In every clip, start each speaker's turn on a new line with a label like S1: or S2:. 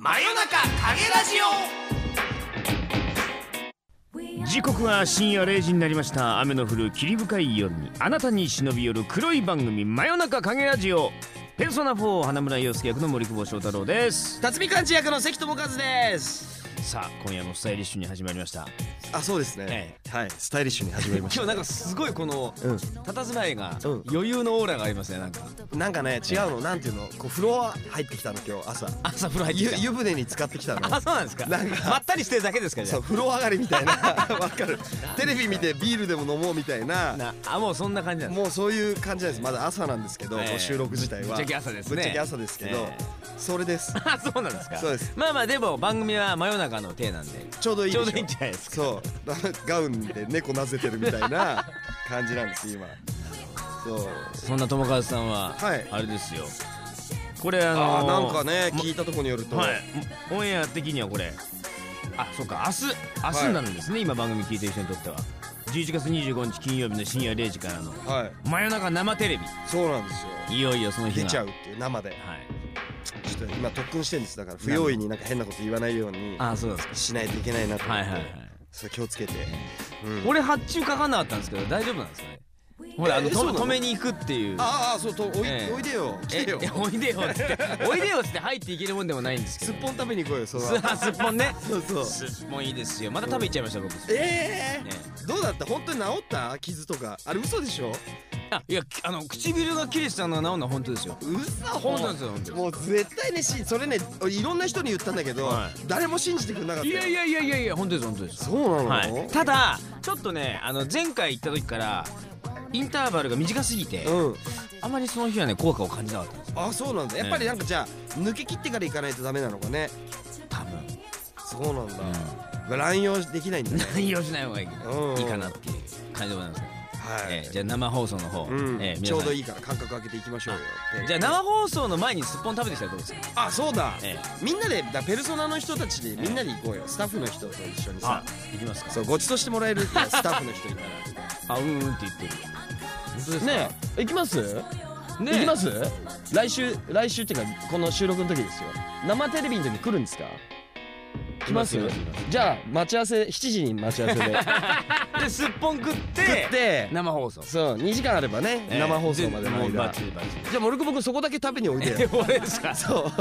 S1: 真夜中影ラジオ。
S2: 時刻は深夜0時になりました。雨の降る霧深い夜にあなたに忍び寄る黒い番組真夜中影ラジオ。ペルソナ4花村洋介役の森久保祥太郎です。
S1: 辰巳幹事役の関智和です
S2: さあ今夜もスタイリッシュに始まりました。
S3: あそうですね、はい。スタイリッシュに始まりまし
S2: 今日なんかすごいこの
S3: うん。
S2: 佇まいが
S3: うん。
S2: 余裕のオーラがありますねなんか。
S3: たなんかね違うの。なんていうの？こう風呂入ってきたの今日朝。
S2: 朝風呂入って
S3: ゆ
S2: きた。
S3: 湯船に使ってきたの。
S2: あそうなんですか。
S3: なんか。
S2: まったりしてるだけですかじゃ
S3: そう風呂上がりみたいな。わかる。テレビ見てビールでも飲もうみたいな。
S2: あもうそんな感じなんです。
S3: もうそういう感じなんです。まだ朝なんですけど、
S2: え
S3: 収録自体は。
S2: ぶっちゃけ朝ですね。
S3: ぶっちゃけ朝ですけど、
S2: え。
S3: それです。
S2: あそうなんですか。
S3: そうです。
S2: まあまあでも番組は真夜中の体なんで。
S3: ちょうどいい
S2: ちょうどいいんじゃないですか。
S3: そう。ガウンで猫なぜてるみたいな 感じなんです今。そう。
S2: そんな友和さんは、
S3: はい。
S2: あれですよ。これあ
S3: あ
S2: の
S3: なんかね
S2: も
S3: 聞いたところによると、
S2: はい。オンエア的にはこれ。あそうか。明日明日になるんですね、今番組聞いてる人にとっては。11月25日金曜日の深夜0時からの。
S3: はい。
S2: 真夜中生テレビ。
S3: そうなんですよ。
S2: いよいよその日が。
S3: 出ちゃうっていう生で。
S2: はい。
S3: ちょっと今特訓してるんです。だから不用意になんか変なこと言わないように
S2: あそうなんですか。
S3: しないといけないなと思って、
S2: はいはいはい。
S3: それ気をつけて、うん。
S2: 俺発注かかんなかったんですけど大丈夫なんですかね？ほらあの止めに行くっていう。
S3: ああそうとおい,、
S2: ええ。
S3: おいでよ来てよ。
S2: ええおいでよって。おいでよって入っていけるもんでもないんですけど。
S3: すっぽん食べに行こうよその
S2: すっぽんね。
S3: そうそう。
S2: すっぽんいいですよ。また食べ行っちゃいました僕
S3: ええ
S2: ね。
S3: どうだった？本当に治った？傷とか。あれ嘘でしょ？
S2: あいやきあの唇が切れてたのは治るのは本当ですよ。
S3: 嘘。
S2: 本当ですよ本当
S3: もう絶対ねしそれねいろんな人に言ったんだけど、
S2: はい。
S3: 誰も信じてくれなかったよ。
S2: いやいやいやいやいや本当です本当です。
S3: そうなの、
S2: はい、ただちょっとねあの前回行った時からインターバルが短すぎて、
S3: うん。
S2: あまりその日はね効果を感じなかったんですよ。
S3: あそうなんだ。やっぱりなんかじゃあ抜け切ってから行かないとダメなのかね。
S2: 多分、
S3: そうなんだ、まあ乱用できないんだ。ね
S2: 何をしない方がいい,、
S3: うん。
S2: いいかなっていう感じでございます、
S3: はい、
S2: えーじゃあ生放送の方、
S3: うん。
S2: えー
S3: ちょうどいいから間隔空けていきましょうよ
S2: じゃあ生放送の前にすっぽん食べてきたらどうですか、
S3: あそうだ、
S2: え
S3: みんなでだペルソナの人たちでみんなで行こうよ、スタッフの人と一緒にさ。
S2: 行きますか。
S3: そうごちそうしてもらえるスタッフの人いたら
S2: あうんうんって言ってる
S4: ねえ。行きます？
S2: ね
S4: 行きます？来週来週っていうかこの収録の時ですよ。生テレビの時来るんですか？来ます？じゃあ待ち合わせ7時に待ち合わせで。
S2: ですっぽん食って
S3: で
S2: 生放送。
S3: そう2時間あればね、
S2: え。ー
S3: 生放送までの間。じゃあ森久保君そこだけ食べにおいでよ。
S2: 俺ですか。
S3: そう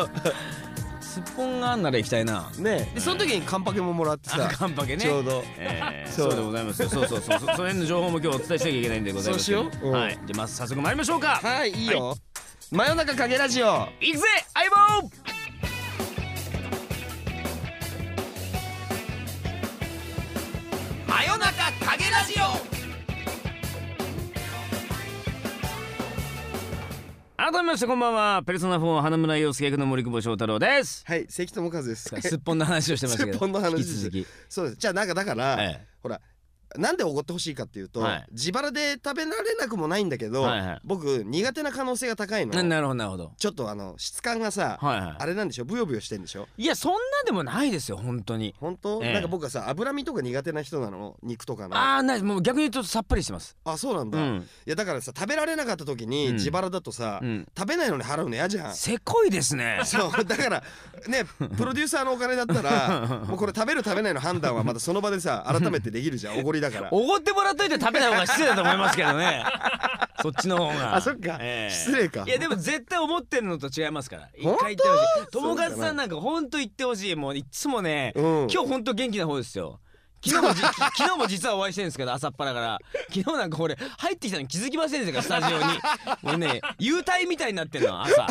S2: すっぽんがあんなら行きたいな。
S3: ねでその時にカンパケももらって
S2: あ
S3: さ
S2: カンパケね。
S3: ちょうど。
S2: えー
S3: そう。
S2: そうでございますよ。そうそうそう。そ その辺の情報も今日お伝えしなきゃいけないんでございます
S3: そうしよう。うん。
S2: はい。じゃあまず早速参りましょうか。
S3: はいいいよ、真夜中影ラジオ。
S2: 行くぜ相棒改めましてこんばんは。ペルソナ4花村洋介役の森久保祥太郎です。
S3: はい関智和です。
S2: すっぽんの話をしてましたけど。
S3: そうです。じゃあなんかだから、
S2: え。
S3: ほらなんでおごってほしいかっていうと、
S2: はい。
S3: 自腹で食べられなくもないんだけど、
S2: はいはい。
S3: 僕苦手な可能性が高いの
S2: えなるほどなるほど。
S3: ちょっとあの質感がさ、
S2: はいは
S3: あれなんでしょ？ブヨブヨしてんでしょ？
S2: いいやそんなでもないですよ本当に。
S3: 本当、
S2: ええ。
S3: なんか僕はさ脂身とか苦手な人なの？肉とかの。
S2: ああないもう逆に言うとさっぱりしてます。
S3: あそうなんだ、い
S2: うん。
S3: やだからさ食べられなかった時に
S2: うん。
S3: 自腹だとさ、
S2: うん。
S3: 食べないのに払うの嫌じゃん。
S2: せこいですね。
S3: そう。だからねプロデューサーのお金だったら もうこれ食べる食べないの判断はまたその場でさ改めてできるじゃん。おごりだから。
S2: おごってもらっといて食べない方が失礼だと思いますけどね。そっちの方が。
S3: あそっか、
S2: ええ。
S3: 失礼か。
S2: いやでも絶対思ってるのと違いますから。一回言ってほしい。友
S3: そうかな
S2: 和さんなんか本当言ってほしい。もういっつもね、
S3: うん。
S2: 今日本当元気な方ですよ。昨日もじ 昨日も実はお会いしてるんですけど朝っぱらから。昨日なんか俺入ってきたのに気づきませんでしたからスタジオに。もうね幽体みたいになってんの朝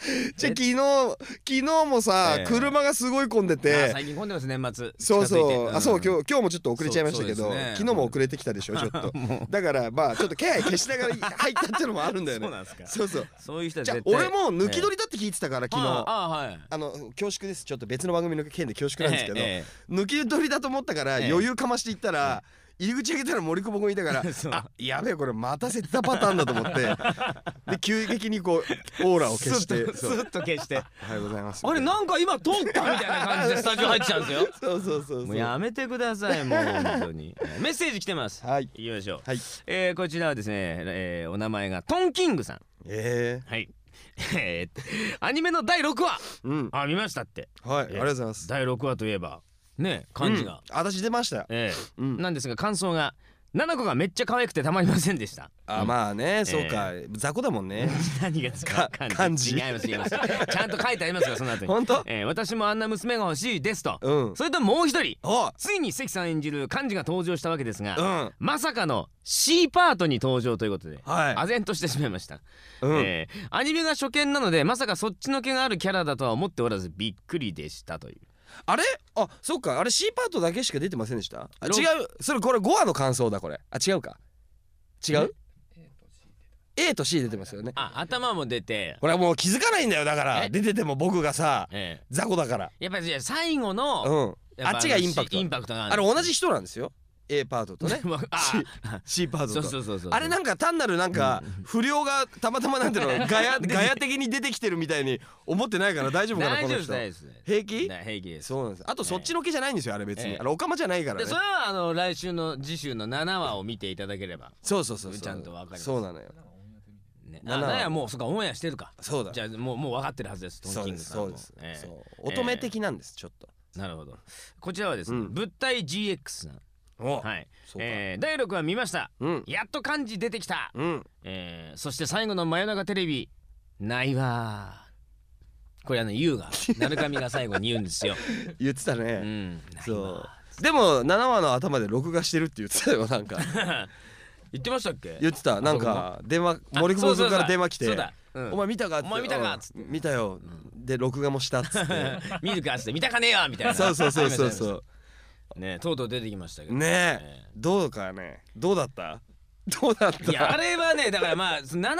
S3: じゃあ昨日昨日もさ、
S2: ええ。
S3: 車がすごい混んで
S2: あ
S3: て
S2: 最近混んでます年末。
S3: そうそう、あそう
S2: 日
S3: 今日今日もちょっと遅れちゃいましたけど、
S2: ね。
S3: 昨日も遅れてきたでしょちょっと。だからまあちょっと気配消しながら入ったっていうのもあるんだよね。
S2: そうなんですか。
S3: そうそう。
S2: そういう人は
S3: じゃ俺も抜き取りだって聞いてたから、昨日。
S2: ああはい。
S3: あの恐縮です。ちょっと別の番組の件で恐縮なんですけど、
S2: ええ
S3: 抜き取りだと思ったから
S2: ええ。
S3: 余裕かましていったら、入り口開けたら森久保君いたから あやべえこれまたせたパターンだと思って。で急激にこうオーラを消して。
S2: スッと消して。
S3: おはようございます。
S2: あれなんか今通ったみたいな感じで スタジオ入ってきたんですよ。
S3: そうそうそう
S2: もうやめてくださいもう本当に。えーメッセージ来てます。
S3: はい。
S2: 行きましょう。
S3: はい。
S2: えーこちらはですね、えーお名前がトンキングさん。
S3: え
S2: はい。えーアニメの第6話。
S3: うん。
S2: あ見ましたって。
S3: はいありがとうございます。
S2: 第6話といえばね漢字が、
S3: うん。私出ましたよ。
S2: ええ。
S3: うん。
S2: なんですが感想が七子がめっちゃ可愛くてたまりませんでした。
S3: あまあねそうか。雑魚だもんね。
S2: 何がですか
S3: か漢字
S2: 違います違います。ちゃんと書いてありますよその後に。
S3: 本当？
S2: えー私もあんな娘が欲しいですと、
S3: うん。
S2: それともう一人。
S3: お
S2: ついに関さん演じる漢字が登場したわけですが、
S3: うん。
S2: まさかの C パートに登場ということで、
S3: はい。
S2: 唖然としてしまいました、
S3: うん。
S2: えーアニメが初見なのでまさかそっちの気があるキャラだとは思っておらずびっくりでしたという
S3: あれ？あそっか。あれ C パートだけしか出てませんでした？違う。それこれ5話の感想だこれ。あ違うか。違う？A と C 出てますよね。
S2: あ頭も出て、
S3: これはもう気づかないんだよ。だから
S2: え？
S3: 出てても僕がさ
S2: え
S3: 雑魚だから。
S2: ーやっぱり最後の、
S3: うん。あっちがインパクト。
S2: インパクトが
S3: あれ同じ人なんですよ A パートとね。
S2: あ
S3: C パート
S2: そう
S3: と
S2: そうそうそう。
S3: あれなんか単なるなんか不良がたまたまなんていうの ガヤガヤ的に出てきてるみたいに思ってないから大丈夫かな
S2: 大丈夫です
S3: この人平気？
S2: だ平気です。
S3: そうなんです。あとそっちの気じゃないんですよあれ別に。
S2: ええ。
S3: あれオカマじゃないからね。
S2: でそれはあの来週の次週の7話を見ていただければ。
S3: そうそうそう
S2: ちゃんとわかります。
S3: そうなのよ。
S2: ね。
S3: 7話。
S2: あなんやもうそっかオンエアしてるか。
S3: そうだ
S2: じゃあもうもう分かってるはずですトンキン
S3: そうで
S2: グさん
S3: そうです。
S2: ええ。
S3: そう。乙女的なんですちょっと。
S2: なるほど。こちらはですね、
S3: うん。
S2: 物体 GX さん。
S3: お
S2: はい、えー第6話見ました。
S3: うん。
S2: やっと漢字出てきた、
S3: うん。
S2: えーそして最後の真夜中テレビ。ないわー。これあの優が鳴神が最後に言うんですよ、
S3: 言ってた
S2: う
S3: ね
S2: ん、ない
S3: そ
S2: わ
S3: う。でも7話の頭で録画してるって言ってたよなんか。
S2: 言ってましたっけ？
S3: 言ってた。なんか電話森久保君から電話来て。
S2: そう
S3: お前見たかって。
S2: お前見たか
S3: うん
S2: つって。
S3: 見たよ。で録画もしたっつって。
S2: 見るかっつって。見たかねえよみたいな。
S3: そうそうそうそう
S2: う。
S3: そ
S2: ねとうとう出てきましたけど。
S3: うねえ。どうかね。どうだった？どうだった？
S2: いやあれはねだからまあ7話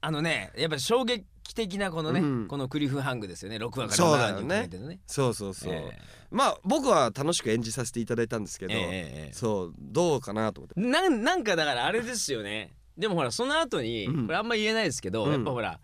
S2: あのねやっぱり衝撃的なこのね、
S3: うん。
S2: このクリフハングですよね。6話から7
S3: そうだよね。
S2: 話にかけてのね。
S3: そうそうそう。
S2: え
S3: まあ僕は楽しく演じさせていただいたんですけど
S2: えええええ。
S3: そうどうかなと思って。
S2: なんなんかだからあれですよね。でもほらその後に、
S3: うん。
S2: これあんま言えないですけど、
S3: うん。
S2: やっぱほら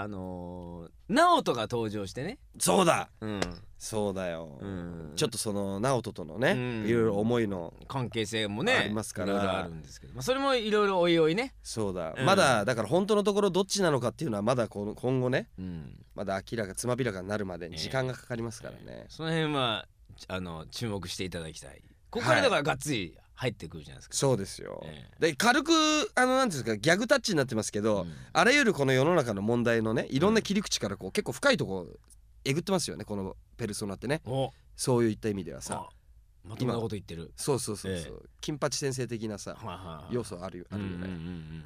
S2: あのー、直人が登場してね。
S3: そうだ。
S2: うん、
S3: そうだよ。
S2: うん。
S3: ちょっとその直人とのね
S2: うん。
S3: いろいろ思いの
S2: 関係性もね
S3: ありますから。
S2: あるんですけど、まあ、それもいろいろおいおいね、
S3: そうだ。
S2: うん。
S3: まだだから本当のところどっちなのかっていうのはまだこの今後ね。
S2: うん、
S3: まだ明らかつまびらかになるまでに時間がかかりますからね。
S2: その辺はあの注目していただきたい。ここからだからがっつり入ってくるじゃないですか、
S3: そうですよ。
S2: え
S3: で軽くあのなんですかギャグタッチになってますけど、
S2: うん。
S3: あらゆるこの世の中の問題のねいろんな切り口からこう結構深いとこえぐってますよねこのペルソナってね。
S2: お。
S3: そういった意味ではさ。
S2: あまともなこと言ってる。
S3: そうそうそうそう、金八先生的なさ
S2: はいはいはい
S3: 要素あるよあるよ
S2: うんうんうん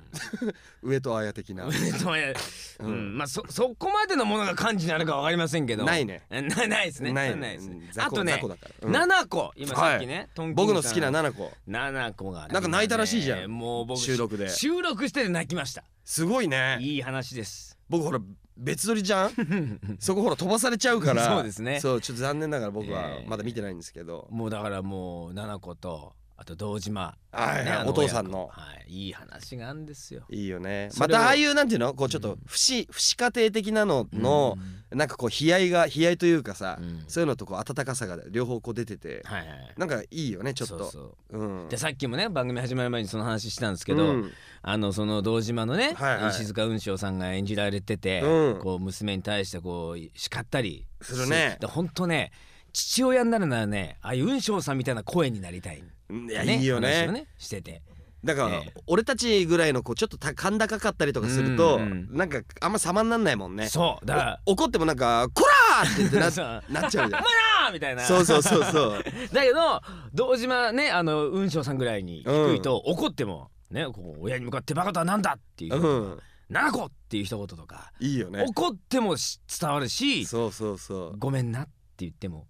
S3: ね、上戸彩的な。
S2: うんえっとえ
S3: う
S2: うん。んまあそそこまでのものが漢字になるかわかりませんけど。
S3: ないね。
S2: えなないですね。
S3: ない
S2: ないですね。あとね
S3: 雑魚だから。うん。
S2: 七個今さっきねトンキングさん。
S3: 僕の好きな七子。
S2: 七個がね。
S3: なんか泣いたらしいじゃん。
S2: もう僕
S3: 収録で。
S2: 収録してて泣きました。
S3: すごいね。
S2: いい話です。
S3: 僕ほら別撮りじゃん？そこほら飛ばされちゃうから。
S2: そうですね
S3: そうちょっと残念ながら僕は
S2: ええ
S3: まだ見てないんですけど、
S2: もうだからもう七個とあと堂島。
S3: はいはい。
S2: ね
S3: お父さんの。
S2: はい。いい話があるんですよ。
S3: いいよね。またああいうなんていうの？こうちょっと不死不死家庭的なのの、なんかこう悲哀が悲哀というかさ、
S2: うん。
S3: そういうのとこう温かさが両方こう出てて、
S2: はいはい
S3: なんかいいよねちょっと。
S2: そうそう。
S3: うん。
S2: でさっきもね番組始まる前にその話したんですけど、
S3: うん。
S2: あのその堂島のね、
S3: はいはい。
S2: 石塚雲章さんが演じられてて、
S3: うん。
S2: こう娘に対してこう叱ったり
S3: するね。
S2: で本当ね父親になるならねああいう雲章さんみたいな声になりたい、
S3: いや、いいよね。
S2: ねしてて。
S3: だから、
S2: ええ。
S3: 俺たちぐらいのこうちょっとた甲高かったりとかすると、
S2: うん。うん
S3: なんかあんま様になんないもんね。
S2: そうだから
S3: お怒ってもなんか「こら!」って言ってな なっちゃうじゃん。
S2: お前なみたいな
S3: そうそうそうそう。
S2: だけど堂島ねあの雲章さんぐらいに低いと、怒ってもねこう親に向かってバカとはなんだっていう、
S3: うん。
S2: 七個っていう一言とか、
S3: いいよね。
S2: 怒ってもし伝わるし
S3: そうそうそう。
S2: ごめんなって言っても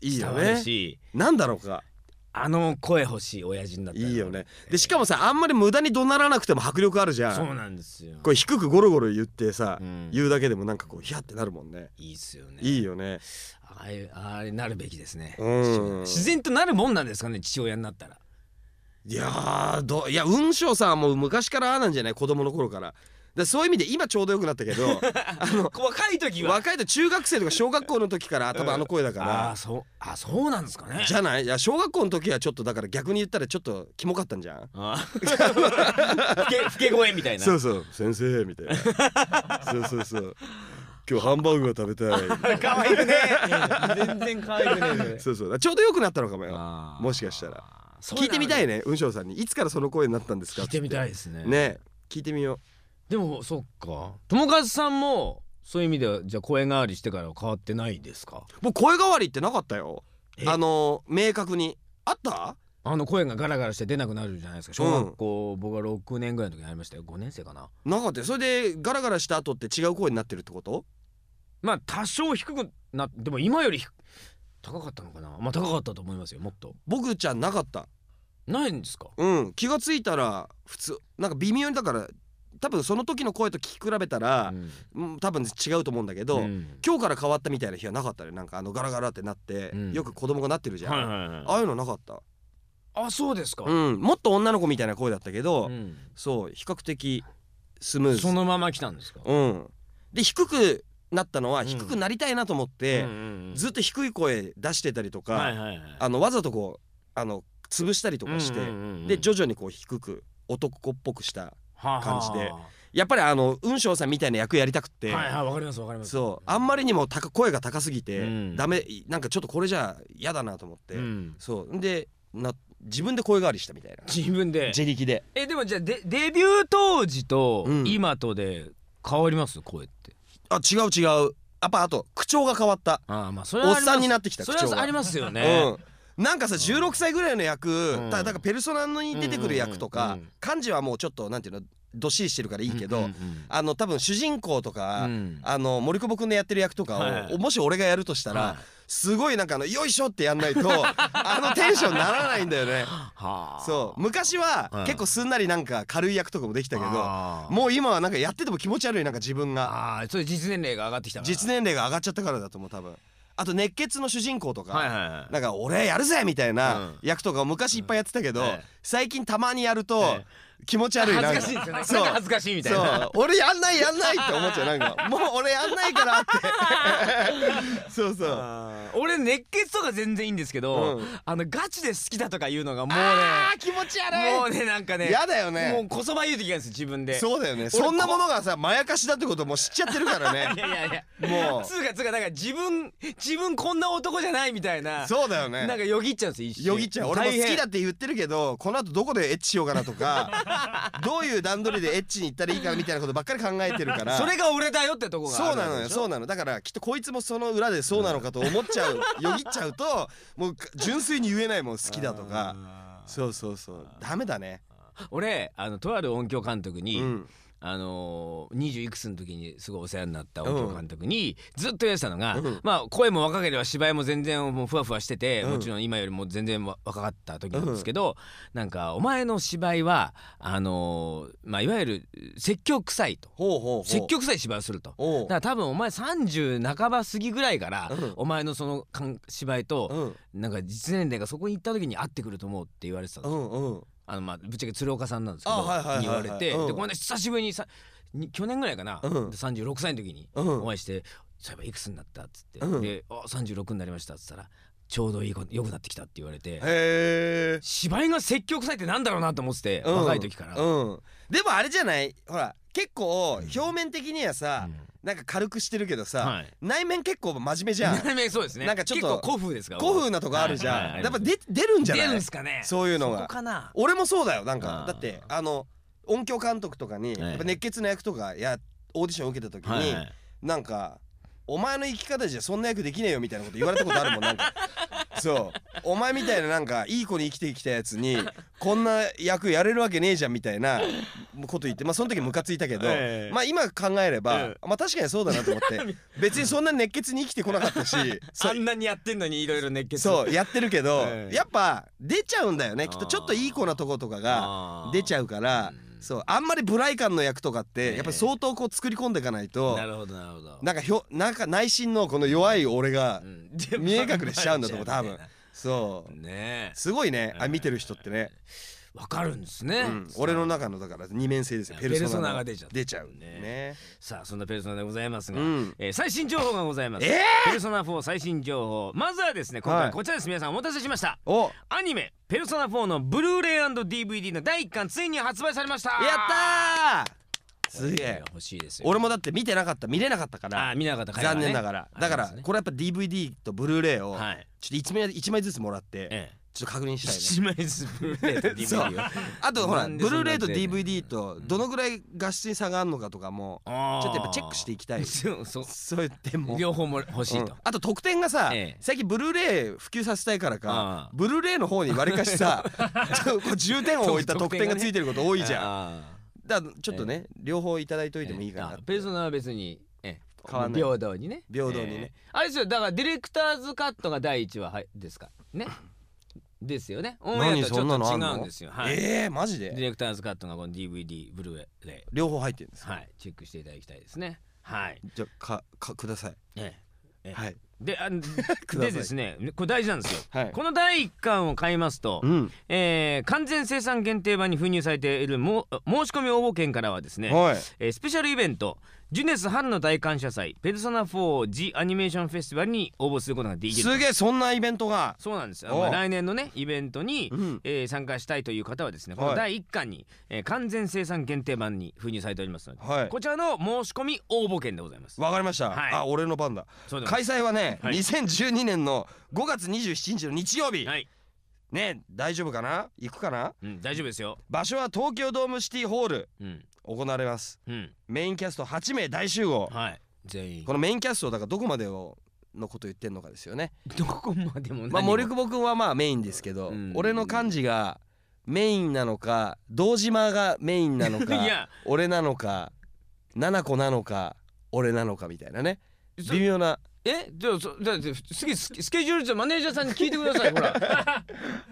S3: いいよね。
S2: し、
S3: なんだろうか。
S2: あの声欲しい親父になったら。
S3: いいよね。でしかもさあんまり無駄に怒鳴らなくても迫力あるじゃ
S2: そうんなんですよ。
S3: これ低くゴロゴロ言ってさ、
S2: うん。
S3: 言うだけでもなんかこうヒャってなるもんね。
S2: いいっすよね。
S3: いいよね。
S2: ああいうああなるべきですね。
S3: うん。
S2: 自然となるもんなんですかね父親になったら。
S3: いやーどいや雲章さんはもう昔からああなんじゃない？子供の頃かららそういう意味で今ちょうどよくなったけど あの
S2: 若い時は。
S3: 若いと中学生とか小学校の時から多分あの声だか
S2: あ
S3: ら。
S2: あそうあそうなんですかね。
S3: じゃない？いや小学校の時はちょっとだから逆に言ったらちょっとキモかったんじゃん。
S2: あー。老け声みたいな。
S3: そうそう先生みたいな。そうそうそう。今日ハンバーグが食べたい。
S2: 可愛くね。全然可愛くねえ
S3: そうそう。ちょうどよくなったのかもよ。もしかしたら。聞いてみたい
S2: ね
S3: ね雲翔さんに。いつからその声になったんですか？
S2: 聞いてみたい
S3: い
S2: ですね。
S3: ね。聞いてみよ
S2: でもそっか。友和さんもそういう意味ではじゃあ声変わりしてからは変わってないですか？
S3: うもう声変わりってなかったよ。
S2: え？
S3: あの明確にあった？
S2: あの声がガラガラして出なくなるじゃないですか。小学校、僕は6年ぐらいの時にありましたよ。5年生かな。
S3: なかったよ。それでガラガラした後って違う声になってるってこと？
S2: まあ多少低くなでも今より低高かったのかな？まあ高かったと思いますよもっと。
S3: 僕ちゃんなかった。
S2: ないんですか？
S3: うん。気がついたら普通なんか微妙にだから多分その時の声と聞き比べたら、うん、多分違うと思うんだけど、
S2: うん。
S3: 今日から変わったみたいな日はなかったねなんかあのガラガラってなって、
S2: うん。
S3: よく子供がなってるじゃん、
S2: はいはいはい。
S3: ああいうのなかった？
S2: あそうですか、
S3: うんもっと女の子みたいな声だったけど、
S2: うん。
S3: そう比較的スムーズ。
S2: そのまま来たんですか？
S3: うん。で低くなったのは
S2: うん。
S3: 低くなりたいなと思って、
S2: うんうんうん。
S3: ずっと低い声出してたりとか、
S2: はいはいはい。
S3: あのわざとこうあの潰したりとかして、
S2: うんうんうんうん。
S3: で徐々にこう低く男っぽくした感じで。やっぱりあの雲翔さんみたいな役やりたくって、
S2: はいはいわかりますわかります。
S3: そう。あんまりにも高声が高すぎて、
S2: うん。
S3: ダメなんかちょっとこれじゃ嫌だなと思って、
S2: うん。
S3: そう。でな自分で声変わりしたみたいな。
S2: 自分で。
S3: 自力で。
S2: えでもじゃあデデビュー当時と
S3: うん。
S2: 今とで変わります？声って。
S3: あ違う違う。やっぱあと口調が変わった。
S2: ああまあそれはあります。
S3: おっさんになってきた
S2: それ
S3: 口調が。
S2: はありますよね。
S3: うん、なんかさ16歳ぐらいの役、
S2: うん。
S3: だだからペルソナに出てくる役とか、
S2: うんうんうん
S3: 漢字はもうちょっとなんていうのどっしりしてるからいいけど、
S2: うんうんうん。
S3: あの多分主人公とか、
S2: うん。
S3: あの森久保君のやってる役とかを、
S2: はい。はい
S3: もし俺がやるとしたら、
S2: はい。
S3: すごいなんかあのよいしょってやんないと あのテンションならないんだよね。
S2: はあ。
S3: そう。昔は
S2: はい。
S3: 結構すんなりなんか軽い役とかもできたけどもう今はなんかやってても気持ち悪いなんか自分が。
S2: ああそれ実年齢が上がってきた
S3: 実年齢が上がっちゃったからだと思う多分あと熱血の主人公とか、
S2: はいはいはい。
S3: なんか俺やるぜみたいな
S2: うん。
S3: 役とか昔いっぱいやってたけど、
S2: ええ。
S3: 最近たまにやると
S2: え
S3: 気持ち悪いな。ん
S2: 恥ずかしいですよね。
S3: そう。
S2: 恥ずかしいみたい
S3: そ
S2: な
S3: う。俺やんないやんないって思っちゃうなんか。もう俺やんないからって。そうそう。
S2: 俺熱血とか全然いいんですけど、
S3: うん。
S2: あのガチで好きだとか言うのがもうね
S3: 気持ち悪い。
S2: もうねなんかね
S3: やだよ
S2: も
S3: ね
S2: うこそば言うときなんです自分で。
S3: そうだよね。そんなものがさまやかしだってこともう知っちゃってるから
S2: い
S3: ね
S2: やいやいや。
S3: もう。
S2: つうかつうかなんか自分自分こんな男じゃないみたいな
S3: そうだよね。
S2: なんかよぎっちゃうんですよ
S3: よぎっちゃう。俺も好きだ
S2: 大
S3: って言ってるけどこの後どこでエッチしようかなとか どういう段取りでエッチに行ったらいいかみたいなことばっかり考えてるから。
S2: 変それが俺だよってとこが
S3: そうなのよそう
S2: う
S3: なの。だからきっとこいつもその裏でそうなのかと思っちゃう。よぎっちゃうともう純粋に言えないもん好きだとか。そうそうそう。ダメだね。
S2: 俺あのとある音響監督に、
S3: うん
S2: あのー、20いくつの時にすごいお世話になった音響監督にずっと言われてたのが、
S3: うん。
S2: まあ声も若ければ芝居も全然もうふわふわしてて、
S3: うん。
S2: もちろん今よりも全然わ若かった時なんですけど、なんかお前の芝居はあのーまあいわゆる説教臭いと。説教臭い芝居をすると。だから多分お前30半ば過ぎぐらいから、
S3: うん。
S2: お前のその芝居と、
S3: うん。
S2: なんか実年齢がそこに行った時に合ってくると思うって言われてたんですよ。
S3: うんうん
S2: あのまあぶっちゃけ鶴岡さんなんですけどに言われて、
S3: うん。
S2: でこの間久しぶりにさに去年ぐらいかな、
S3: うん。
S2: で36歳の時に
S3: うん。
S2: お会いして「そういえばいくつになった?」っつって「
S3: うん。
S2: であ36になりました」っつったら「ちょうどいい子良くなってきた」って言われて芝居が積極臭いってなんだろうなと思ってて、若い時から。
S3: うん。でもあれじゃない？ほら結構表面的にはさ
S2: うん
S3: なんか軽くしてるけどさ
S2: はい。
S3: 内面結構真面目じゃん。
S2: 内面そうですね。
S3: なんかちょっと
S2: 結構古風ですか？ら
S3: 古風なとこあるじ
S2: はいはいはい。
S3: ゃんやっぱ出出るんじゃ
S2: 出
S3: ない？
S2: るんすかね。
S3: そういうのが。
S2: そこかな。
S3: 俺もそうだよなんか。
S2: あー。
S3: だってあの音響監督とかに
S2: はい。
S3: やっぱ熱血な役とかやオーディション受けた時に
S2: はいはい。
S3: なんかお前の生き方じゃそんな役できねえよみたいなこと言われたことあるもんなんか。そう。お前みたいななんかいい子に生きてきたやつにこんな役やれるわけねえじゃんみたいなこと言ってまあその時ムカついたけど、
S2: ええ。
S3: まあ今考えれば、
S2: え
S3: まあ確かにそうだなと思って 別にそんな熱血に生きてこなかったし そ
S2: あんなにやってんのにいろいろ熱血。
S3: そうやってるけど、
S2: ええ。
S3: やっぱ出ちゃうんだよね。きっとちょっといい子なとことかが出ちゃうから
S2: うん
S3: そうあんまりブライ感の役とかって
S2: ええ。
S3: やっぱり相当こう作り込んでいかないと
S2: なるほどなるほど。
S3: なんかひょなんか内心のこの弱い俺が見え隠れしちゃうんだと思う多分。そう。
S2: ねえ。
S3: すごいね。あ見てる人ってね
S2: わかるんですね、
S3: うん。俺の中のだから二面性ですよ。
S2: ペルソナが出ちゃった。
S3: 出ちゃうね。
S2: さあそんなペルソナでございますが、
S3: うん。
S2: えー最新情報がございます、
S3: え
S2: ペルソナ4最新情報。まずはですね今
S3: はい。
S2: 回こちらです、皆さんお待たせしました。
S3: お！
S2: アニメ「ペルソナ4」のブルーレイ &DVD の第1巻ついに発売されました。
S3: やったー！すげえ。
S2: 欲しいですよ。
S3: 俺もだって見てなかった。見れなかったか
S2: あ
S3: ら。
S2: ー見なかったね。
S3: 残念ながら。だからこれやっぱ DVD とブルーレイを
S2: はい。
S3: ちょっと1枚一枚ずつもらって。
S2: ええ
S3: ちょっと確認したいね。
S2: 一枚ずつブルーレイと DVD を
S3: あとほら
S2: なんでそんな
S3: ブルーレイと DVD とどのぐらい画質に差があるのかとかもちょっとやっぱチェックしていきたい
S2: そうそう。
S3: そういう点も。
S2: 両方も欲しいと、
S3: うん。あと特典がさ、
S2: ええ。
S3: 最近ブルーレイ普及させたいから
S2: あ
S3: か
S2: あ
S3: ブルーレイの方にわりかしさ ちょこう重点を置いた特典がついてること多いじゃん。
S2: あ
S3: だからちょっとね、両方いただいと
S2: ー
S3: いてもいいかなって。
S2: あペルソナは別にええ。
S3: 変わんない。
S2: 平等にね。
S3: 平等にね。
S2: ええ。あれですよ。だからディレクターズカットが第一話はいですか？ねですよね。オンエアとちょっと違うんですよ。はい、
S3: えー、マジで？
S2: ディレクターズカットがこの DVD ブルーレイで
S3: 両方入ってるんですか、
S2: はい。チェックしていただきたいですね。はい。
S3: じゃあかかください。
S2: ええ。ええ。
S3: はい。
S2: であ で
S3: い。
S2: ですねこれ大事なんですよ、
S3: はい。
S2: この第1巻を買いますと、
S3: うん。
S2: えー完全生産限定版に封入されているも申し込み応募券からはですね、
S3: はい。
S2: えースペシャルイベントジュネス春の大感謝祭ペルソナ4 G アニメーションフェスティバルに応募することができる
S3: すげえそんなイベントが。
S2: そうなんですよ、来年のねイベントに、
S3: うん。
S2: えー参加したいという方はですねこ
S3: はい。
S2: の第1巻に、えー完全生産限定版に封入されておりますので、
S3: はい。
S2: こちらの申し込み応募券でございます。
S3: わかりました、
S2: はい。
S3: あ俺の番だ。開催はね、
S2: はい。
S3: 2012年の5月27日の日曜日、
S2: はい、
S3: ね大丈夫かな？行くかな？
S2: うん、大丈夫ですよ。
S3: 場所は東京ドームシティホール。
S2: うん
S3: 行われます。
S2: うん。
S3: メインキャスト8名大集合。
S2: はい。全員。
S3: このメインキャストだからどこまでをのこと言ってんのかですよね。
S2: どこまでも
S3: まあ森久保君はまあメインですけど、
S2: うん。
S3: 俺の漢字がメインなのか堂島がメインなのか 俺なのか七子なのか俺なのかみたいなね。
S2: そ
S3: 微妙な
S2: えじゃあそだって次スケスケジュールじゃマネージャーさんに聞いてくださいほら。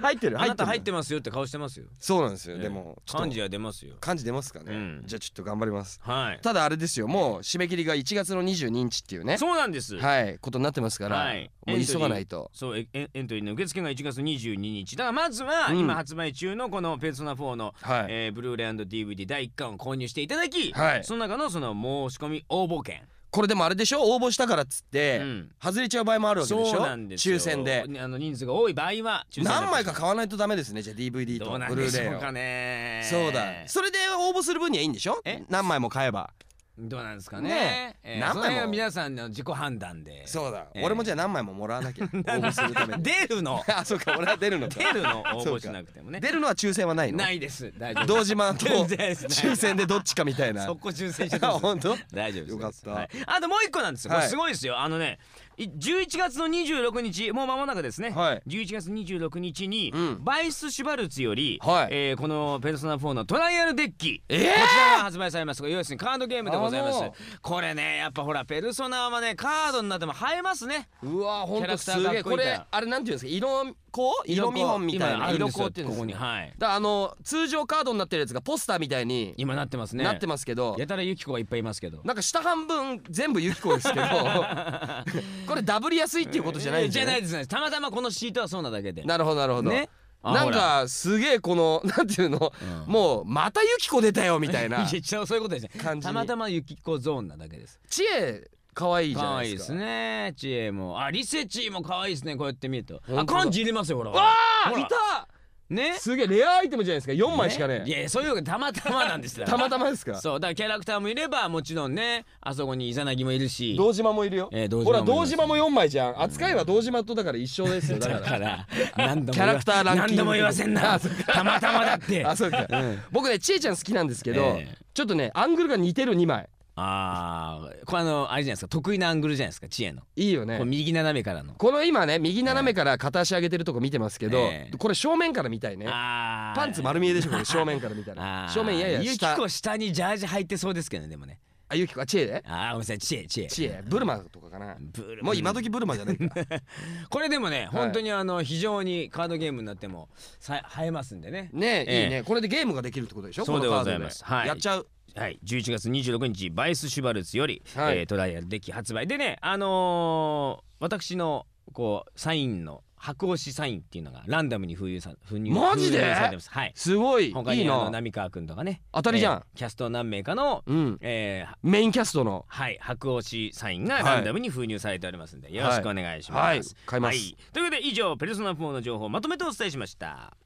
S3: 入ってる
S2: あなた入
S3: る。
S2: ってますよって顔してますよ。
S3: そうなんですよ、
S2: ええ。
S3: でもちょっと。
S2: 漢字は出ますよ。
S3: 漢字出ますかね、
S2: うん。
S3: じゃあちょっと頑張ります。
S2: はい。
S3: ただあれですよもう締め切りが1月の22日っていうね。
S2: そうなんです。
S3: はいことになってますから、
S2: はい。
S3: もう急がないと。
S2: そうエエエントリーの受付が1月22日。だからまずは
S3: うん
S2: 今発売中のこの「ペルソナ4の」
S3: はい、
S2: えーブルーレイ &DVD 第1巻を購入していただき、
S3: はい。
S2: その中のその申し込み応募券
S3: これでもあれでしょ？応募したからっつって、
S2: うん。
S3: 外れちゃう場合もあるわけでし
S2: そう
S3: ょ
S2: なんですよ。
S3: 抽選で。
S2: あの人数が多い場合は抽選だ
S3: 何枚か買わないとダメですねじゃあ DVD と。
S2: どうなん
S3: ブルーレイを。
S2: でしょうかね
S3: そうだ。それで応募する分にはいいんでしょ？
S2: え？
S3: 何枚も買えば
S2: どうなんですかね。
S3: ね。え
S2: えー
S3: 何枚も。
S2: その辺は皆さんの自己判断で。
S3: そうだ、
S2: ええ
S3: 俺もじゃあ何枚ももらわなきゃ。応募するために。
S2: 出るの。
S3: あそうか。俺は出るのか。
S2: 出るの応募しなくてもね。
S3: 出るのは抽選はないの？
S2: ないです。大丈夫
S3: 堂島と
S2: 全然です
S3: 抽選でどっちかみたいな。
S2: そこ抽選して
S3: あ
S2: ます。
S3: 本当？
S2: 大丈夫です。
S3: よかった。
S2: はい。あともう一個なんですよ。
S3: はい。
S2: すごいですよ。あのねい11月の26日もう間もなくですね、
S3: はい。
S2: 11月26日に、
S3: うん。
S2: バイス・シュバルツより、
S3: はい。
S2: えーこの「ペルソナ4」のトライアルデッキ、
S3: えー？
S2: こちらが発売されます。要するにカードゲームでございます。これねやっぱほらペルソナはねカードになっても映えますね。
S3: うわほんとすげえ。
S2: こ
S3: れあれなんていうんですか？色子色見本みたいな。色
S2: 今あるんですよ
S3: 子っていうんで
S2: ここにはい。
S3: だあの通常カードになってるやつがポスターみたいに
S2: 今なってますね。
S3: なってますけど。
S2: やたらユキコがいっぱいいますけど。
S3: なんか下半分全部ユキコですけど。これダブりやすいっていうことじゃないんですよね
S2: じゃないですねたまたまこのシートはそうなだけで。
S3: なるほどなるほど。
S2: ね。あ
S3: なんかすげえこのなんていうの？
S2: うん。
S3: もうまたユキコ出たよみたいな
S2: そういうことですね。たまたまユキコゾーンなだけです。
S3: 知恵可愛いじゃ
S2: 可
S3: ないでか。
S2: 愛いですすね知恵もあリセチーも可愛いですねこうやって見ると。
S3: 本当だ。
S2: あ漢字入れますよほら。
S3: わあ
S2: ほら。
S3: いた。
S2: ね。
S3: すげえレアアイテムじゃないですか。4枚しかね
S2: いやいやそういうのたまたまなんですよ。
S3: たまたまですか。
S2: そうだからキャラクターもいればもちろんねあそこにイザナギもいるし。
S3: 堂島もいるよ。
S2: えー堂島
S3: ほら堂島も4枚じゃん。扱いは堂島とだから一緒ですよだ
S2: だ
S3: か
S2: からら何度も言わ
S3: キャラクターランキング。
S2: 何度も言わせんな。
S3: あそっ
S2: たまたまだって。
S3: あそうか。
S2: うん。
S3: 僕ねちえちゃん好きなんですけど
S2: ええ。
S3: ちょっとねアングルが似てる2枚
S2: ああこれあのあれじゃないですか得意なアングルじゃないですか知恵の。
S3: いいよね。
S2: 右斜めからの。
S3: この今ね右斜めから片足上げてるとこ見てますけど
S2: ええ。
S3: これ正面から見たいね。
S2: あー。
S3: パンツ丸見えでしょこれ正面から見たら。
S2: あー。
S3: 正面やや
S2: ゆき
S3: 下
S2: こ下にジャージ履いてそうですけどねでもね。
S3: あゆきこあちえで？
S2: あーごめんなさい知恵知恵。
S3: ちえブルマとかかな。
S2: ブル
S3: もう今時ブルマじゃないか。
S2: これでもね本当にあの非常にカードゲームになってもさ映えますんでね。
S3: ね
S2: ええ
S3: いいね。これでゲームができるってことでしょ？
S2: そうでございます。はい。
S3: やっちゃう
S2: はい11月26日バイス・シュバルツより、
S3: はい。
S2: えートライアルデッキ発売。でねあのー私のこうサインの白押しサインっていうのがランダムに封入さ封入
S4: マジで？
S2: 封入されてます。はい。
S4: すごい。
S2: 他に
S4: いいな。
S2: 浪川くんとかね。
S4: 当たりじゃん。
S2: えーキャスト何名かの、
S4: うん。
S2: えー
S4: メインキャストの。
S2: はい白押しサインが
S4: はい。
S2: ランダムに封入されておりますんで、よろしくお願いします、
S4: はい。買います。
S2: はい。ということで以上ペルソナ4の情報をまとめてお伝えしました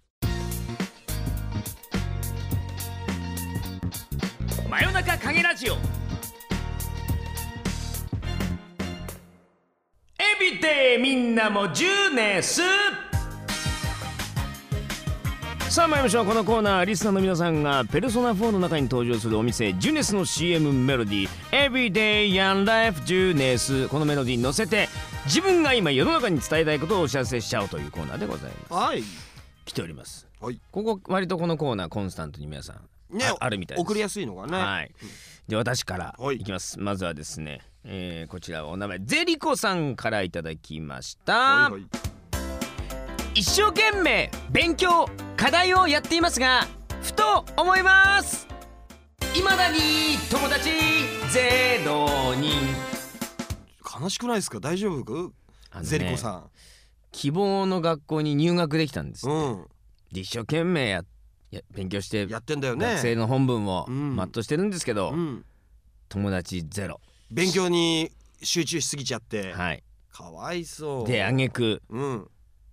S2: 真夜中影ラジオ。エビデみんなもジュネスさあ参りましょう。このコーナーリスナーの皆さんがペルソナ4の中に登場するお店ジュネスの CM メロディー Everyday Young Life ジュネス。このメロディーに乗せて自分が今世の中に伝えたいことをお知らせしちゃおうというコーナーでございます。
S3: はい。
S2: 来ております。
S3: はい。
S2: ここ割とこのコーナーコンスタントに皆さん
S3: ね
S2: ああるみたいです
S3: 送りやすいのがね
S2: はい。で私から
S3: はい
S2: いきます。まずはですね、えーこちらお名前ゼリコさんからいただきました。
S3: はいはい
S2: 一生懸命勉強課題をやっていますがふと思います。未だに友達ゼロ人。
S3: 悲しくないですか？大丈夫？
S2: あのね
S3: ゼリコさ
S2: 希望の学校に入学できたんです。
S3: うん
S2: で一生懸命やや勉強して
S3: やってんだよね
S2: 学生の本文を
S3: うん
S2: 全うしてるんですけど、
S3: うん
S2: 友達ゼロ。
S3: 勉強に集中しすぎちゃって
S2: はい。
S3: かわいそう
S2: で挙句
S3: うん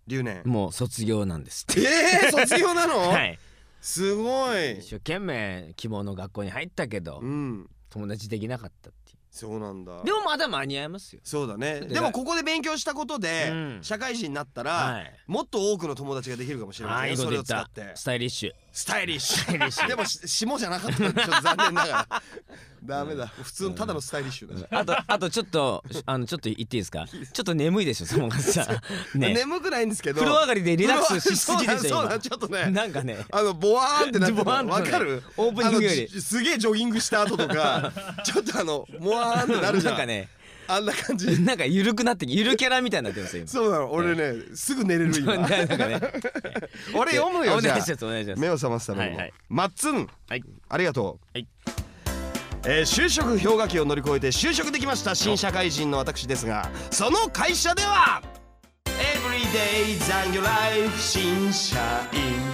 S3: 留年
S2: もう卒業なんですって。
S3: えー、卒業なの、
S2: はい。
S3: すごい
S2: 一生懸命希望の学校に入ったけど、
S3: うん
S2: 友達できなかったってい
S3: そうなんだ。
S2: うでもまだ間に合いますよ。
S3: そうだね。
S2: で
S3: でもここで勉強したことで、
S2: うん。
S3: 社会人になったら、
S2: はい。
S3: もっと多くの友達ができるかもしれま
S2: ああい
S3: せんよそれを使って。
S2: スタイリッシュ。
S3: スタイリッシュ。でもし下じゃなかった。ちょっと残念ながら。ダメだ。普通のただのスタイリッシュだ、
S2: あとあとちょっとあのちょっと言っていいですか？ちょっと眠いでしょその方さ ね。
S3: 眠くないんですけど。
S2: 風呂上がりでリラックスしすぎでしょ
S3: そうなんそうなん
S2: 今
S3: ちょっとね。
S2: なんかね。
S3: あのボワーンってなってわかる？
S2: オープニングより。
S3: すげえジョギングした後とか ちょっとあのモワーンってなるじゃん。
S2: なんかね
S3: あんな感じ。
S2: なんか緩くなってゆるキャラみたいになってますよ今。
S3: そうなの。俺ねすぐ寝れる今。
S2: なんかね。
S3: 俺読むよじゃあ。
S2: お願いしますお願いします。
S3: 目を覚ますためにも、
S2: はいはい。
S3: マッツン。
S2: はい。
S3: ありがとう、
S2: はい。
S3: えー就職氷河期を乗り越えて就職できました新社会人の私ですがその会社では Everyday 残業ライフ新社員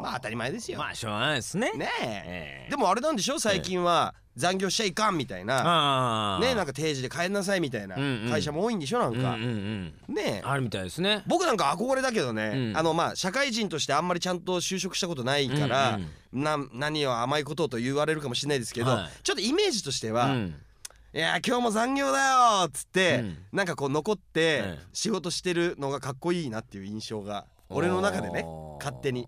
S3: まあ当たり前ですよ、
S2: まあしょうがないですね。
S3: ねえ。
S2: ええ。
S3: でもあれなんでしょ？最近は残業しちゃいかんみたいな。
S2: ああ。
S3: ねなんか定時で帰んなさいみたいな
S2: うんうん。
S3: 会社も多いんでしょなんか、
S2: うんうんうん。
S3: ねえ。
S2: あるみたいですね。
S3: 僕なんか憧れだけどね、
S2: うん。
S3: あのまあ社会人としてあんまりちゃんと就職したことないから、
S2: うん
S3: な何を甘いことをと言われるかもしれないですけど、
S2: はい。
S3: ちょっとイメージとしては「
S2: うん。
S3: いや今日も残業だよ」っつって、
S2: うん。
S3: なんかこう残って
S2: うん。
S3: 仕事してるのがかっこいいなっていう印象が俺の中でね勝手に。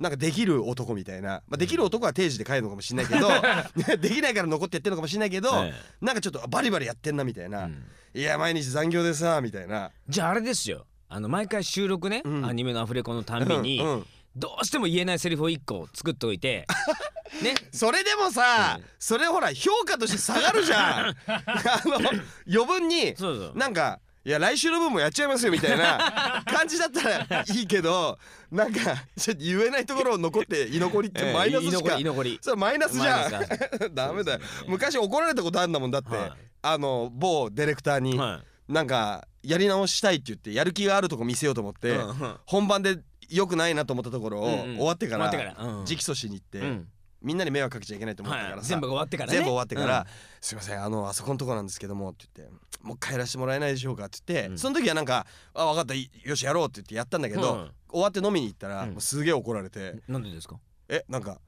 S3: なんかできる男みたいな、まあ、できる男は定時で帰るのかもしれないけど できないから残ってやってるのかもしれないけど、
S2: え。
S3: なんかちょっとバリバリやってんなみたいな、
S2: うん。
S3: いや毎日残業でさみたいな。
S2: じゃああれですよ。あの毎回収録ね、
S3: うん。
S2: アニメのアフレコのたんびに、
S3: うんうん。
S2: どうしても言えないセリフを1個作っておいて。ね。
S3: それでもさ、
S2: うん。
S3: それほら評価として下がるじゃん。あの余分になんかいや来週の分もやっちゃいますよみたいな 感じだったらいいけどなんかちょっと言えないところを残って居残りってマイナスしか、
S2: ええ居残り居残り。
S3: それマイナスじゃん ダメだよ。
S2: ね。
S3: 昔怒られたことあるんだもんだって、
S2: はい。
S3: あの某ディレクターに、
S2: は
S3: なんかやり直したいって言ってやる気があるとこ見せようと思って、
S2: うんうん。
S3: 本番で良くないなと思ったところを、
S2: うんうん。
S3: 終わってから直訴しに行って、
S2: うん
S3: みんなに迷惑かけちゃいけないと思ったからさ、
S2: はい。全部が終わってからね。
S3: 全部終わってから「すいませんあのあそこのとこなんですけども」って言って「もう一回やらせてもらえないでしょうか」って言って、
S2: うん。
S3: その時はなんか「あ分かったいよしやろう」って言ってやったんだけど、
S2: うん。
S3: 終わって飲みに行ったら、すげえ怒られて。
S2: なんでですか「
S3: えなんか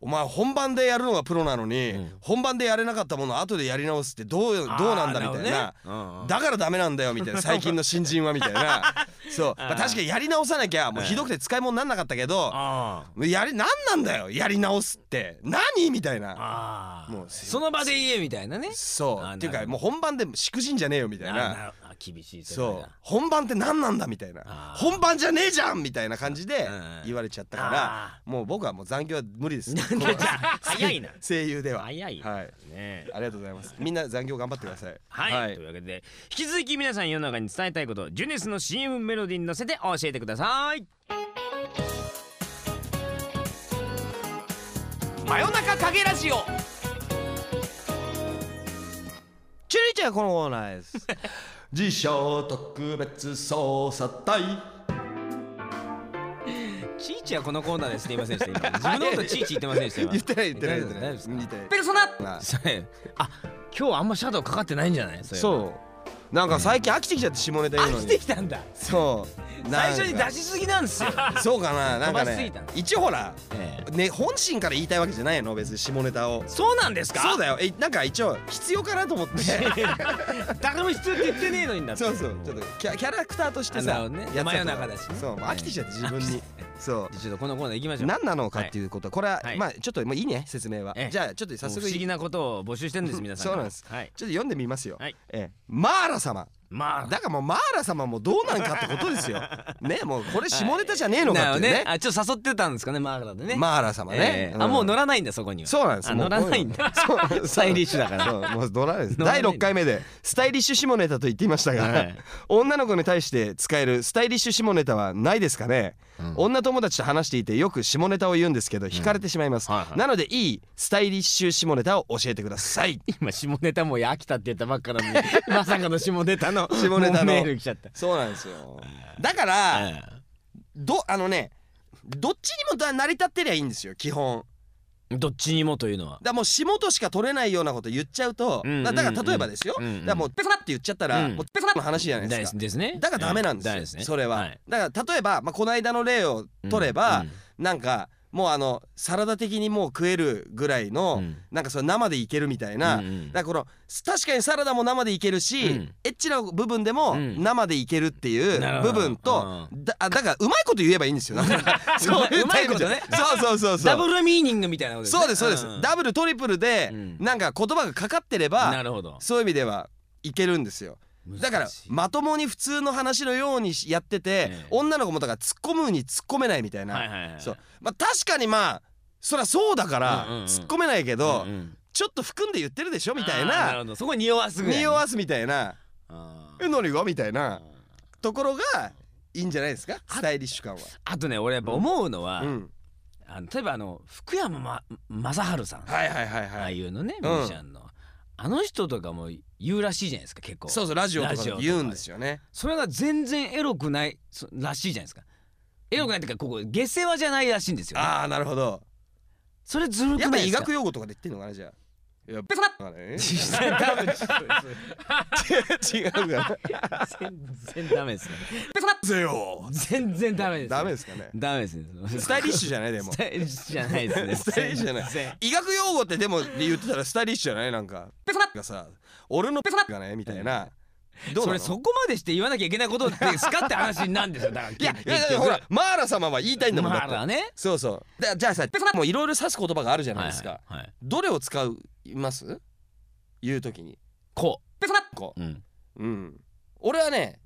S3: お前本番でやるのがプロなのに、
S2: うん。
S3: 本番でやれなかったものを後でやり直すってどうどうなんだ」みたいな。
S2: な
S3: だからダメなんだよみたいな。最近の新人はみたいな。そう、まあ、確かにやり直さなきゃもうひどくて使い物になんなかったけど
S2: あ
S3: やりなんなんだよやり直すって。何みたいな。もう
S2: その場で言えみたいなね。
S3: そう。っていうかもう本番でしくじんじゃねえよみたい
S2: あ
S3: な
S2: な厳しい世界
S3: そう。
S2: だ
S3: 本番って何なんだみたいな。
S2: あー。
S3: 本番じゃねえじゃんみたいな感じで
S2: うん
S3: 言われちゃったか
S2: あ
S3: らもう僕はもう残業は無理です。
S2: なんでじゃあ早いな。
S3: 声優では。
S2: 早い
S3: はい。
S2: ね
S3: ありがとうございます。みんな残業頑張ってください。
S2: はい、というわけで引き続き皆さん世の中に伝えたいことジュネスの CM メロディーに乗せて教えてください。
S1: 真夜中影ラジオ。
S3: チュリちゃんこのコーナーです 自称特別捜査隊。
S2: チーチはこのコーナーですって言いませんでした今。自分のことチーチ言ってませんでした今。
S3: 言ってない言ってない言ってない。
S2: ですペルソナ
S3: まあ
S2: 今日あんまシャドウかかってないんじゃない？そ
S3: そう。なんか最近飽きてきちゃって下ネタ言うの
S2: 飽
S3: に
S2: きてきたんだ。
S3: そう。
S2: 最初に出しすぎなんですよ。
S3: そうかななんかね。
S2: 飛ばしすぎたの
S3: 一応ほら
S2: ええ
S3: ね本心から言いたいわけじゃないの別に下ネタを。
S2: そうなんですか？
S3: そうだよ。えなんか一応必要かなと思って。
S2: 誰も必要って言ってねえのにだって。
S3: そうそう。ちょっとキャキャラクターとしてさ
S2: ね夜中だしね。
S3: そう飽きてきちゃって自分に。そ
S2: じゃあちょっとこのコーナー行きましょう。
S3: う何なのかっていうこと。これは
S2: はい。
S3: まあちょっともういいね説明は。
S2: ええ。
S3: じゃあちょっと早速
S2: 不思議なことを募集してるんです皆さんが
S3: そうなんです。
S2: はい。
S3: ちょっと読んでみますよ。
S2: はい。
S3: ええ。マーラ様
S2: まあ
S3: だからもうマーラ様もどうなんかってことですよ。ねもうこれ下ネタじゃねえのかってね。
S2: あちょっと誘ってたんですかねマーラでね。
S3: マーラ様ね。
S2: ええ。
S3: うん。
S2: あもう乗らないんだそこには。
S3: そうなんです。
S2: 乗らないんだ。
S3: そう
S2: スタイリッシュだから。
S3: そうもうドラです。第
S2: 乗らない
S3: 6回目でスタイリッシュ下ネタと言っていましたが、
S2: はい。
S3: 女の子に対して使えるスタイリッシュ下ネタはないですかね、女友達と話していてよく下ネタを言うんですけど惹かれてしまいます、
S2: はいはい。
S3: なのでいいスタイリッシュ下ネタを教えてください。
S2: 今下ネタもう飽きたって言ったばっかなのに まさかの下ネタの
S3: 下ネタの。
S2: メール来ちゃった。
S3: そうなんですよ。だから
S2: え
S3: どあのねどっちにもだ成り立ってりゃいいんですよ基本。
S2: えどっちにもというのは。
S3: だからもう下としか取れないようなこと言っちゃうと、
S2: うんうんうん
S3: だから例えばですよ、
S2: うんうん
S3: だからもうペソナって言っちゃったら、
S2: うん。
S3: もうペソナの話じゃないで
S2: すすですね。
S3: だからダメなんですよ、
S2: ダメですね。
S3: それは、
S2: はい。
S3: だから例えば、まあ、この間の例を取れば、
S2: うん。
S3: なんかもうあのサラダ的にもう食えるぐらいの、
S2: うん。
S3: なんかそれ生でいけるみたいな、
S2: うんうん。
S3: だからこの確かにサラダも生でいけるし、
S2: うん。
S3: エッチな部分でも
S2: うん。
S3: 生でいけるっていう
S2: なるほど。
S3: 部分と、
S2: う
S3: だあだからうまいこと言えばいいんですよ。なんかそういう
S2: うまいことね。
S3: タイプじゃそうそうそうそう。
S2: ダブルミーニングみたいなことね。
S3: そうですそうです、
S2: ん。
S3: ダブルトリプルで、
S2: うん。
S3: なんか言葉がかかってれば
S2: なるほど。
S3: そういう意味ではいけるんですよだからまともに普通の話のようにやってて、
S2: ええ。
S3: 女の子もだから突っ込むに突っ込めないみたいな、
S2: はいはいはい
S3: そう。まあ確かにまあそりゃそうだから突っ込めないけど、
S2: うんうん。
S3: ちょっと含んで言ってるでしょみたい
S2: な。そこに匂わすぐらい
S3: 匂わすみたいな。
S2: あ「
S3: え何が?」みたいな。
S2: ー
S3: ところがいいんじゃないですか？スタイリッシュ感は。
S2: あとね俺やっぱ思うのは、
S3: うん、
S2: あの例えばあの福山、ま、正治さん、
S3: はいはいはい
S2: ああ
S3: はい。
S2: いうのね
S3: うん。
S2: ミュージシャンの、あの人とかも言うらしいじゃないですか結構
S3: そうそうラジオとか言うんですよね。
S2: それが全然エロくないそらしいじゃないですかエロくないっていうかここ下世話じゃないらしいんですよ、ね、
S3: ああなるほど。
S2: それずるく
S3: やっぱ医
S2: ないですか？
S3: 学用語とかで言ってんのかなじゃあ。いや
S2: ペソナ
S3: なんかね違うから。
S2: 全然ダメですねペソナ
S3: せよ。
S2: 全然ダメです、
S3: ダメですかね。
S2: ダメですね
S3: スタイリッシュじゃないでも
S2: ス。タイリッシュじゃないですね
S3: スタイリッシュじゃない
S2: 全然
S3: 医学用語ってでも言ってたらスタイリッシュじゃない？なんか。ペソナがさ、俺のペソナがねみたいな。どう
S2: それそこまでして言わなきゃいけないことですかって話なんですよだから
S3: いやい
S2: 結
S3: やいやほらマーラ様は言いたいんだもんだって。
S2: まあね
S3: そうそう。だじゃあさ、ペソナもいろいろ指す言葉があるじゃないですか。
S2: はいはいはい
S3: どれを使います？言うときに。
S2: こ
S3: ペソナッコ。
S2: う、うん、
S3: うん。俺はね、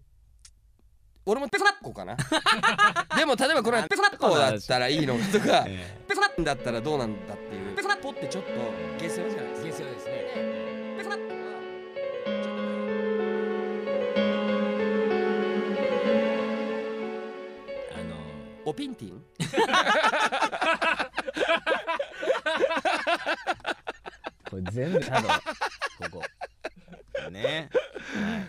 S3: 俺もペソナッコかな。でも例えばこれはペソナッコだったらいいのかとか、
S2: え
S3: ペソナッだったらどうなんだっていう。ペソナッコってちょっと下世話じゃな
S2: の
S3: おピンティン？
S2: これ全部ただここ。ね。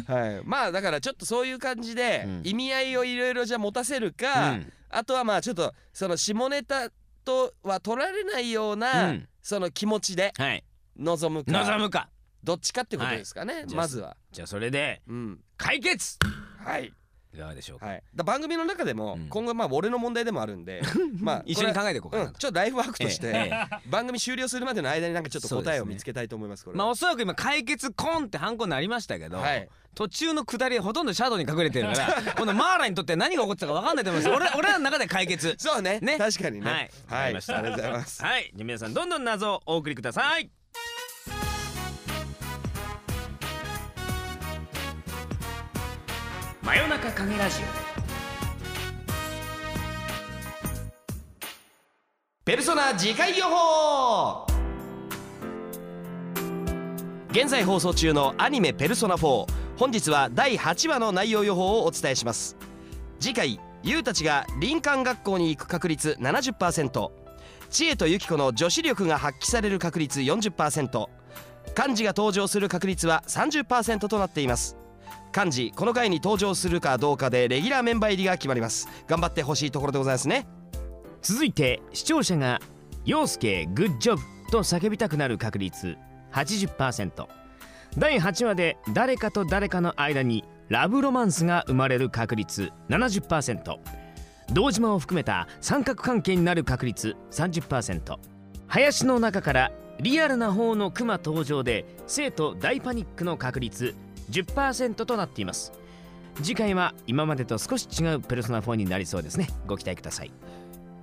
S3: はい、まあだからちょっとそういう感じで
S2: うん。
S3: 意味合いをいろいろじゃあ持たせる
S2: う
S3: か、
S2: ん。
S3: あとはまあちょっとその下ネタとは取られないような、
S2: うん。
S3: その気持ちで
S2: はい。
S3: 臨むか。
S2: 望むか。
S3: どっちかってことですかね、
S2: い。
S3: まずは。
S2: じゃあそれで
S3: うん、
S2: 解決！
S3: はい、
S2: いかがでしょうか、
S3: はい、だ番組の中でも、
S2: うん。
S3: 今後まあ俺の問題でもあるんで まあ
S2: 一緒に
S3: こ
S2: 考えていこう
S3: れはうん、ちょっとライフワークとして、
S2: えええ
S3: 番組終了するまでの間になんかちょっと答えを見つけたいと思いますこれ
S2: まあ
S3: は
S2: おそらく今解決コンってハンコになりましたけど、
S3: はい。
S2: 途中の下りほとんどシャドウに隠れてるから このマーラにとって何が起こってたか分かんないと思います。俺 俺らの中で解決。
S3: そうね。
S2: ね。
S3: 確かにね。
S2: はい。わかりました。
S3: ありがとうございます。
S2: はい。じゃあ皆さんどんどん謎をお送りください真夜中影ラジオ。
S3: ペルソナ次回予報。現在放送中のアニメ「ペルソナ4」本日は第8話の内容予報をお伝えします。次回ユウたちが林間学校に行く確率70%知恵とユキコの女子力が発揮される確率40%漢字が登場する確率は30%となっています。漢字この回に登場するかどうかでレギュラーメンバー入りが決まります。頑張ってほしいところでございますね。
S2: 続いて視聴者が「陽介グッジョブ」と叫びたくなる確率80%第8話で誰かと誰かの間にラブロマンスが生まれる確率70%堂島を含めた三角関係になる確率30%林の中からリアルな方のクマ登場で生徒大パニックの確率10%となっています。次回は今までと少し違うペルソナ4になりそうですね。ご期待ください。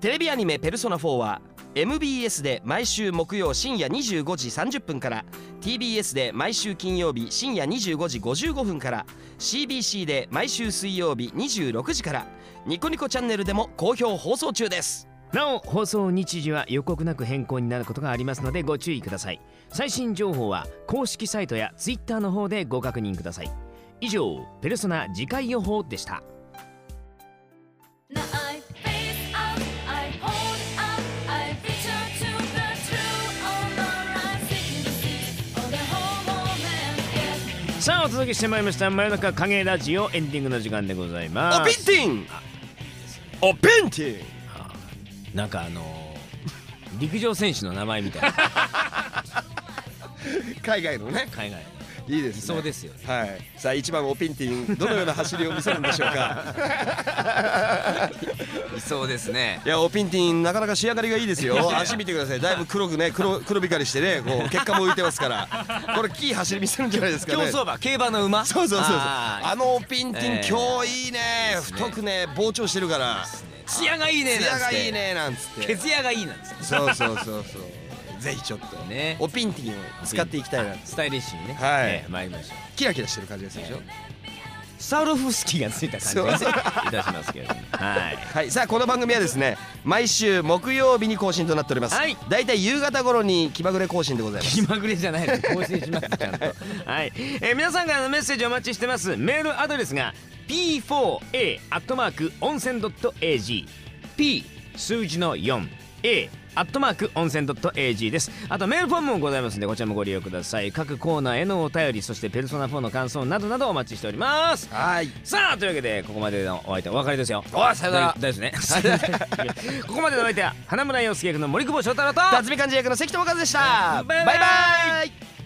S3: テレビアニメ「ペルソナ4」は MBS で毎週木曜深夜25時30分から TBS で毎週金曜日深夜25時55分から CBC で毎週水曜日26時からニコニコチャンネルでも好評放送中です。
S2: なお放送日時は予告なく変更になることがありますのでご注意ください。最新情報は公式サイトや Twitter の方でご確認ください。以上ペルソナ次回予報でした.さあお届けしてまいりました真夜中影ラジオエンディングの時間でございます。
S3: おピンティンおピンティン
S2: なんかあのー陸上選手の名前みたいな。
S3: 海外のね。
S2: 海外。
S3: いいですね。
S2: そうですよね。
S3: はい。さあ1番オピンティンどのような走りを見せるんでしょうか。
S1: いそうですね。
S3: いやオピンティンなかなか仕上がりがいいですよ。足見てください。だいぶ黒くね黒黒光りしてねこう結果も浮いてますから。これキー走り見せるんじゃないですかね。
S1: 競走馬競馬の馬？
S3: そうそうそうそう。あのオピンティン、
S1: ええ
S3: 今日いいね。太くね膨張してるから
S1: 艶がいいね
S3: 艶
S1: なんつって。
S3: がいいねなんつって。
S1: 毛艶がいいなんつって。
S3: そうそうそうそう。ぜひちょっと
S1: ね
S3: オピンティンを使っていきたいな
S2: スタイリッシュにね、
S3: はい。
S2: えー参りましょう。
S3: キラキラしてる感じがするでしょ
S2: サウロフスキーがついた感じがねいたしますけれども。はい。
S3: はい。さあこの番組はですね毎週木曜日に更新となっております、
S2: はい。
S3: だいたい夕方頃に気まぐれ更新でございます。
S2: 気まぐれじゃないです更新しますちゃんと。はい、えー皆さんからのメッセージお待ちしてます。メールアドレスが p4a アットマーク温泉 .ag p 数字の 4a アットマーク温泉 .ag です。あとメールフォームもございますのでこちらもご利用ください。各コーナーへのお便りそしてペルソナ4の感想などなどお待ちしております。
S3: はい。
S2: さあというわけでここまでのお相手お別れですよ。
S3: おいさよなら。
S2: 大丈夫ですね。ここまでのお相手は花村洋介役の森久保祥太郎と
S3: 辰巳漢字役の関智和でした。
S2: バイバイ